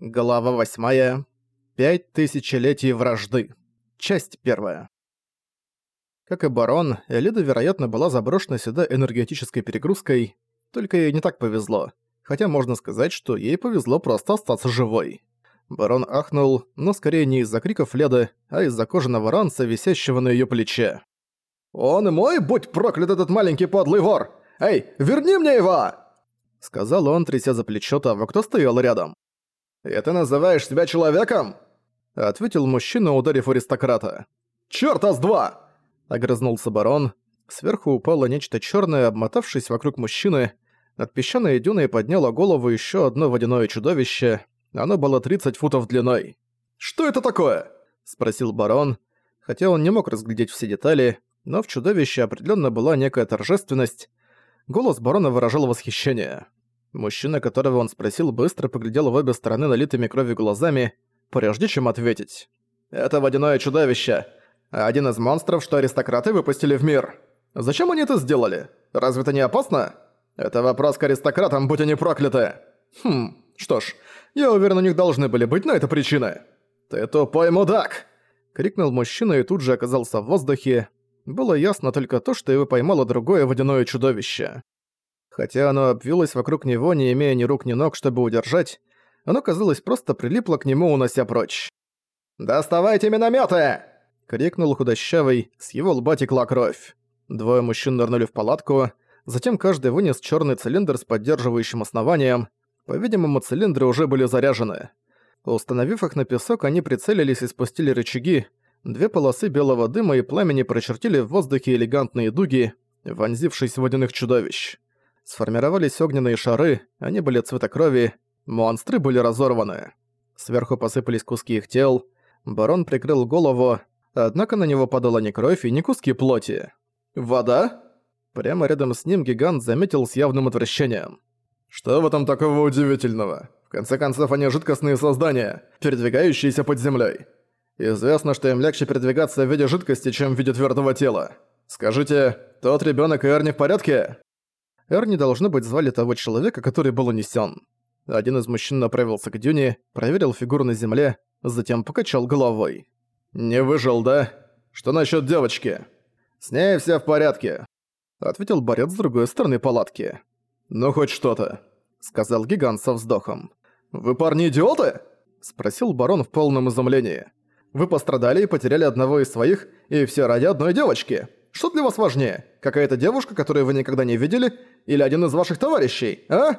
Глава восьмая. Пять тысячелетий вражды. Часть первая. Как и барон, Элида, вероятно, была заброшена сюда энергетической перегрузкой, только ей не так повезло, хотя можно сказать, что ей повезло просто остаться живой. Барон ахнул, но скорее не из-за криков Леды, а из-за кожаного ранца, висящего на её плече. «Он мой, будь проклят этот маленький подлый вор! Эй, верни мне его!» Сказал он, тряся за плечо того, кто стоял рядом. «И ты называешь себя человеком?» Ответил мужчина, ударив аристократа. «Чёрта с два!» Огрызнулся барон. Сверху упало нечто чёрное, обмотавшись вокруг мужчины. Над песчаной дюной подняло голову ещё одно водяное чудовище. Оно было 30 футов длиной. «Что это такое?» Спросил барон. Хотя он не мог разглядеть все детали, но в чудовище определённо была некая торжественность. Голос барона выражал восхищение. Мужчина, которого он спросил, быстро поглядел в обе стороны налитыми кровью глазами, прежде чем ответить. «Это водяное чудовище. Один из монстров, что аристократы выпустили в мир. Зачем они это сделали? Разве это не опасно? Это вопрос к аристократам, будь они прокляты. Хм, что ж, я уверен, у них должны были быть на это причины. Ты тупой мудак!» Крикнул мужчина и тут же оказался в воздухе. Было ясно только то, что его поймало другое водяное чудовище. Хотя оно обвилось вокруг него, не имея ни рук, ни ног, чтобы удержать, оно, казалось, просто прилипло к нему, унося прочь. «Доставайте миномёты!» — крикнул худощавый, с его лба текла кровь. Двое мужчин нырнули в палатку, затем каждый вынес черный цилиндр с поддерживающим основанием. По-видимому, цилиндры уже были заряжены. Установив их на песок, они прицелились и спустили рычаги. Две полосы белого дыма и пламени прочертили в воздухе элегантные дуги, вонзившись в водяных чудовищ. Сформировались огненные шары, они были цвета крови, монстры были разорваны. Сверху посыпались куски их тел, барон прикрыл голову, однако на него падала не кровь и не куски плоти. «Вода?» Прямо рядом с ним гигант заметил с явным отвращением. «Что в этом такого удивительного? В конце концов, они жидкостные создания, передвигающиеся под землей. Известно, что им легче передвигаться в виде жидкости, чем в виде твердого тела. Скажите, тот ребенок и Эрни в порядке?» Эрни должно быть звали того человека, который был унесен. Один из мужчин направился к дюне, проверил фигуру на земле, затем покачал головой. «Не выжил, да? Что насчет девочки?» «С ней все в порядке», — ответил борец с другой стороны палатки. «Ну хоть что-то», — сказал гигант со вздохом. «Вы парни идиоты?» — спросил барон в полном изумлении. «Вы пострадали и потеряли одного из своих, и все ради одной девочки. Что для вас важнее? Какая-то девушка, которую вы никогда не видели, или один из ваших товарищей, а?»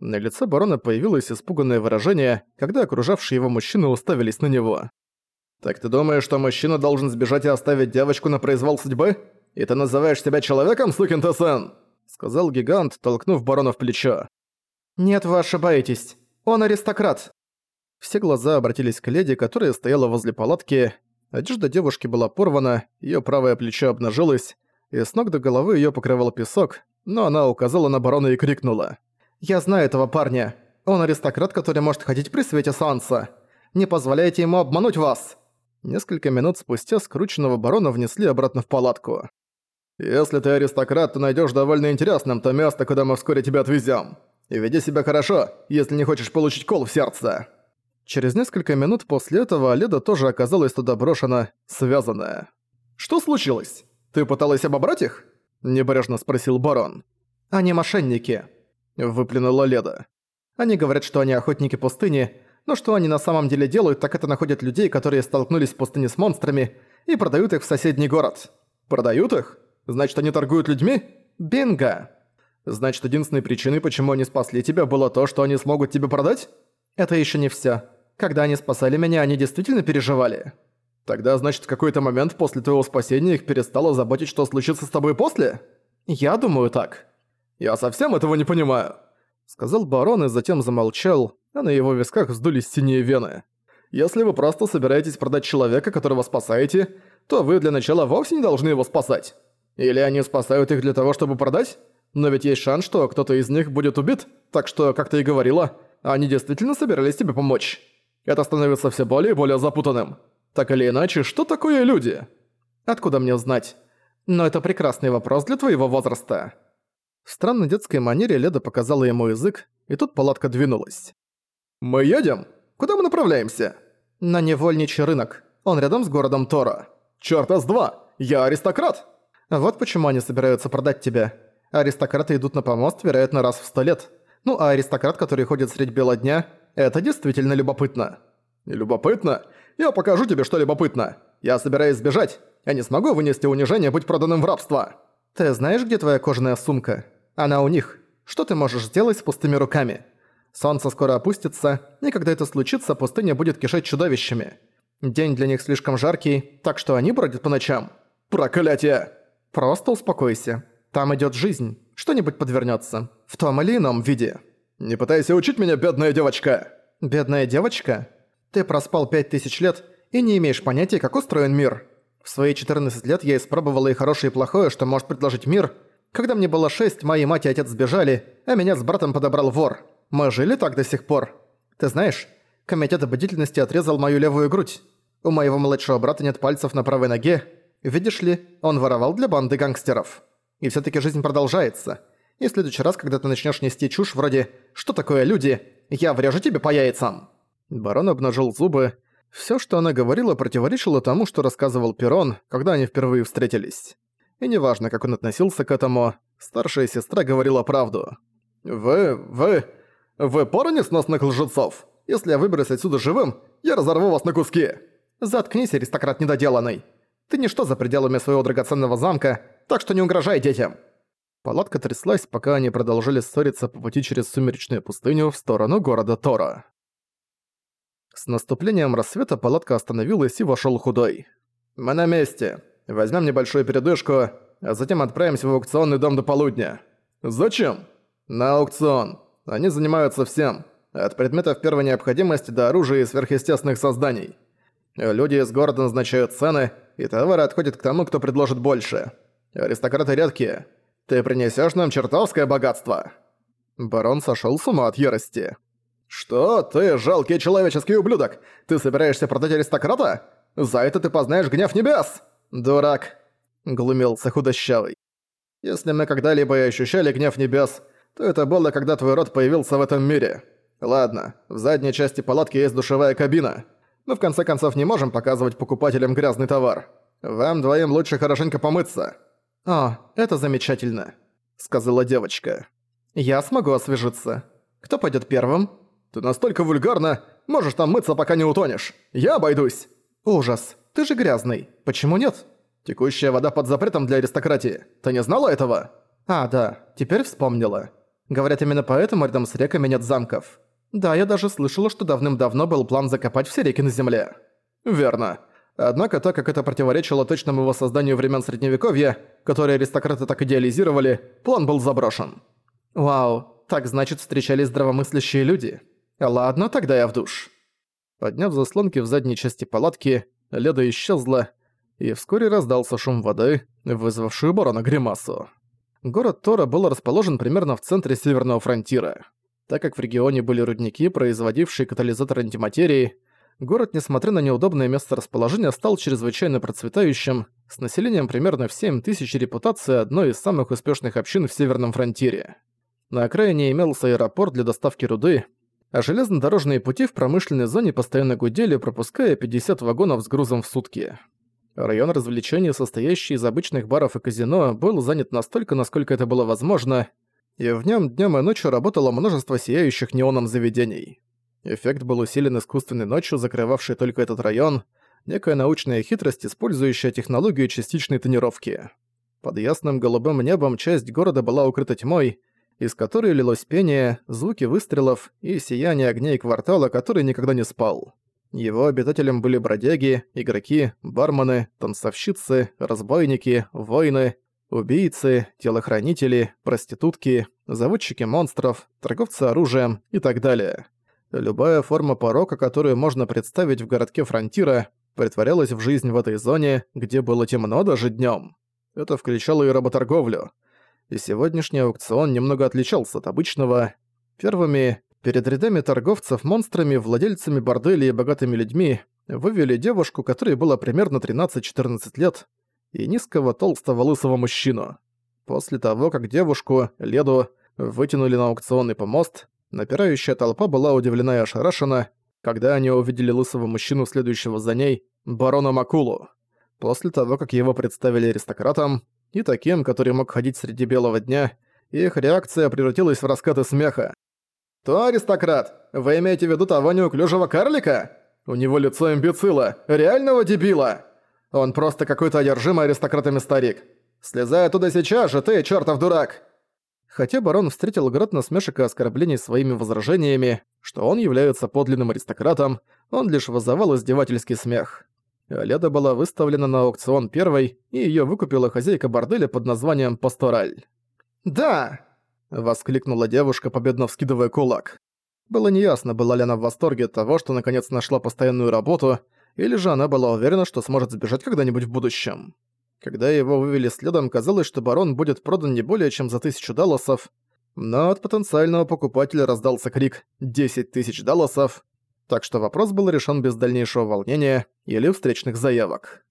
На лице барона появилось испуганное выражение, когда окружавшие его мужчины уставились на него. «Так ты думаешь, что мужчина должен сбежать и оставить девочку на произвол судьбы? И ты называешь себя человеком, сукин ты сын?» Сказал гигант, толкнув барона в плечо. «Нет, вы ошибаетесь. Он аристократ». Все глаза обратились к леди, которая стояла возле палатки. Одежда девушки была порвана, её правое плечо обнажилось, и с ног до головы её покрывал песок, но она указала на барона и крикнула. «Я знаю этого парня. Он аристократ, который может ходить при свете солнца. Не позволяйте ему обмануть вас!» Несколько минут спустя скрученного барона внесли обратно в палатку. «Если ты аристократ, то найдёшь довольно интересным то место, куда мы вскоре тебя отвезём. И веди себя хорошо, если не хочешь получить кол в сердце». Через несколько минут после этого Леда тоже оказалась туда брошена, связанная. «Что случилось? Ты пыталась обобрать их?» – небрежно спросил барон. «Они мошенники», выплюнула Леда. Они говорят, что они охотники пустыни, но что они на самом деле делают, так это находят людей, которые столкнулись в пустыне с монстрами, и продают их в соседний город. Продают их? Значит, они торгуют людьми? Бинго! Значит, единственной причиной, почему они спасли тебя, было то, что они смогут тебе продать? Это еще не все. Когда они спасали меня, они действительно переживали. Тогда, значит, в какой-то момент после твоего спасения их перестало заботить, что случится с тобой после? Я думаю так. «Я совсем этого не понимаю», — сказал барон и затем замолчал, а на его висках вздулись синие вены. «Если вы просто собираетесь продать человека, которого спасаете, то вы для начала вовсе не должны его спасать. Или они спасают их для того, чтобы продать? Но ведь есть шанс, что кто-то из них будет убит, так что, как ты и говорила, они действительно собирались тебе помочь. Это становится все более и более запутанным. Так или иначе, что такое люди? Откуда мне узнать? Но это прекрасный вопрос для твоего возраста. В странной детской манере Леда показала ему язык, и тут палатка двинулась. «Мы едем?» Куда мы направляемся?» «На невольничий рынок. Он рядом с городом Тора». «Чёрта с два! Я аристократ!» «Вот почему они собираются продать тебя. Аристократы идут на помост, вероятно, раз в сто лет. Ну а аристократ, который ходит средь бела дня, это действительно любопытно». «Любопытно? Я покажу тебе, что любопытно. Я собираюсь сбежать. Я не смогу вынести унижение быть проданным в рабство». «Ты знаешь, где твоя кожаная сумка? Она у них. Что ты можешь сделать с пустыми руками? Солнце скоро опустится, и когда это случится, пустыня будет кишеть чудовищами. День для них слишком жаркий, так что они бродят по ночам. Проклятие! Просто успокойся. Там идёт жизнь. Что-нибудь подвернётся. В том или ином виде. Не пытайся учить меня, бедная девочка. Бедная девочка? Ты проспал пять тысяч лет и не имеешь понятия, как устроен мир. В свои 14 лет я испробовала и хорошее, и плохое, что может предложить мир. Когда мне было 6, мои мать и отец сбежали, а меня с братом подобрал вор. Мы жили так до сих пор. Ты знаешь, комитет об бдительности отрезал мою левую грудь. У моего младшего брата нет пальцев на правой ноге. Видишь ли, он воровал для банды гангстеров. И всё таки жизнь продолжается. И в следующий раз, когда ты начнёшь нести чушь вроде «Что такое люди?», я врежу тебе по яйцам». Барон обнажил зубы, Всё, что она говорила, противоречило тому, что рассказывал Перрон, когда они впервые встретились. И неважно, как он относился к этому, старшая сестра говорила правду. «Вы... вы... вы пара несносных лжецов! Если я выберусь отсюда живым, я разорву вас на куски!» «Заткнись, аристократ недоделанный! Ты ничто за пределами своего драгоценного замка, так что не угрожай детям!» Палатка тряслась, пока они продолжили ссориться по пути через сумеречную пустыню в сторону города Тора. С наступлением рассвета палатка остановилась и вошёл худой. «Мы на месте. Возьмём небольшую передышку, а затем отправимся в аукционный дом до полудня». «Зачем?» «На аукцион. Они занимаются всем. От предметов первой необходимости до оружия и сверхъестественных созданий. Люди из города назначают цены, и товары отходят к тому, кто предложит больше. Аристократы редкие. Ты принесёшь нам чертовское богатство». Барон сошёл с ума от ярости. «Что ты, жалкий человеческий ублюдок? Ты собираешься продать аристократа? За это ты познаешь гнев небес!» «Дурак!» — глумился худощавый. «Если мы когда-либо и ощущали гнев небес, то это было, когда твой род появился в этом мире. Ладно, в задней части палатки есть душевая кабина. Мы в конце концов не можем показывать покупателям грязный товар. Вам двоим лучше хорошенько помыться». «О, это замечательно», — сказала девочка. «Я смогу освежиться. Кто пойдет первым?» Ты настолько вульгарна, можешь там мыться, пока не утонешь. Я обойдусь. Ужас. Ты же грязный. Почему нет? Текущая вода под запретом для аристократии. Ты не знала этого? А, да. Теперь вспомнила. Говорят, именно поэтому рядом с реками нет замков. Да, я даже слышала, что давным-давно был план закопать все реки на земле. Верно. Однако, так как это противоречило точному воссозданию времен Средневековья, которые аристократы так идеализировали, план был заброшен. Вау, так значит встречались здравомыслящие люди. Ладно, тогда я в душ. Подняв заслонки в задней части палатки, Леда исчезла, и вскоре раздался шум воды, вызвавший барона гримасу. Город Тора был расположен примерно в центре Северного фронтира. Так как в регионе были рудники, производившие катализатор антиматерии, город, несмотря на неудобное место расположения, стал чрезвычайно процветающим, с населением примерно в 7 тысяч репутацией одной из самых успешных общин в Северном фронтире. На окраине имелся аэропорт для доставки руды, а железнодорожные пути в промышленной зоне постоянно гудели, пропуская 50 вагонов с грузом в сутки. Район развлечений, состоящий из обычных баров и казино, был занят настолько, насколько это было возможно, и в нем днем и ночью работало множество сияющих неоном заведений. Эффект был усилен искусственной ночью, закрывавшей только этот район, некая научная хитрость, использующая технологию частичной тонировки. Под ясным голубым небом часть города была укрыта тьмой, из которой лилось пение, звуки выстрелов и сияние огней квартала, который никогда не спал. Его обитателям были бродяги, игроки, бармены, танцовщицы, разбойники, воины, убийцы, телохранители, проститутки, заводчики монстров, торговцы оружием и так далее. Любая форма порока, которую можно представить в городке Фронтира, притворялась в жизнь в этой зоне, где было темно даже днём. Это включало и работорговлю – и сегодняшний аукцион немного отличался от обычного. Первыми, перед рядами торговцев монстрами, владельцами борделей и богатыми людьми, вывели девушку, которой было примерно 13-14 лет, и низкого толстого лысого мужчину. После того, как девушку, Леду, вытянули на аукционный помост, напирающая толпа была удивлена и ошарашена, когда они увидели лысого мужчину, следующего за ней, барона Макулу. После того, как его представили аристократам и таким, который мог ходить среди белого дня, их реакция превратилась в раскаты смеха. «То аристократ? Вы имеете в виду того неуклюжего карлика? У него лицо имбецила, реального дебила! Он просто какой-то одержимый аристократами старик. Слезай оттуда сейчас же, ты, чертов дурак!» Хотя барон встретил град насмешек и оскорблений своими возражениями, что он является подлинным аристократом, он лишь вызывал издевательский смех. Леда была выставлена на аукцион первой, и её выкупила хозяйка борделя под названием «Пастораль». «Да!» — воскликнула девушка, победно вскидывая кулак. Было неясно, была ли она в восторге от того, что наконец нашла постоянную работу, или же она была уверена, что сможет сбежать когда-нибудь в будущем. Когда его вывели следом, казалось, что барон будет продан не более чем за тысячу далласов, но от потенциального покупателя раздался крик «10 тысяч далласов», так что вопрос был решен без дальнейшего волнения или встречных заявок.